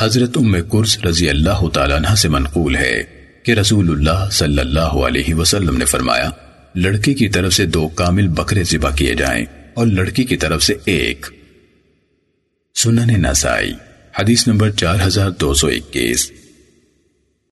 حضرت ام قرص رضی اللہ تعالیٰ عنہ سے منقول ہے کہ رسول اللہ صلی اللہ علیہ وسلم نے فرمایا، لڑکی کی طرف سے دو کامل بکرے ذبح کیے جائیں اور لڑکی کی طرف سے ایک۔ سنن نسائی، حدیث نمبر چار ہزار دو سو اکیس۔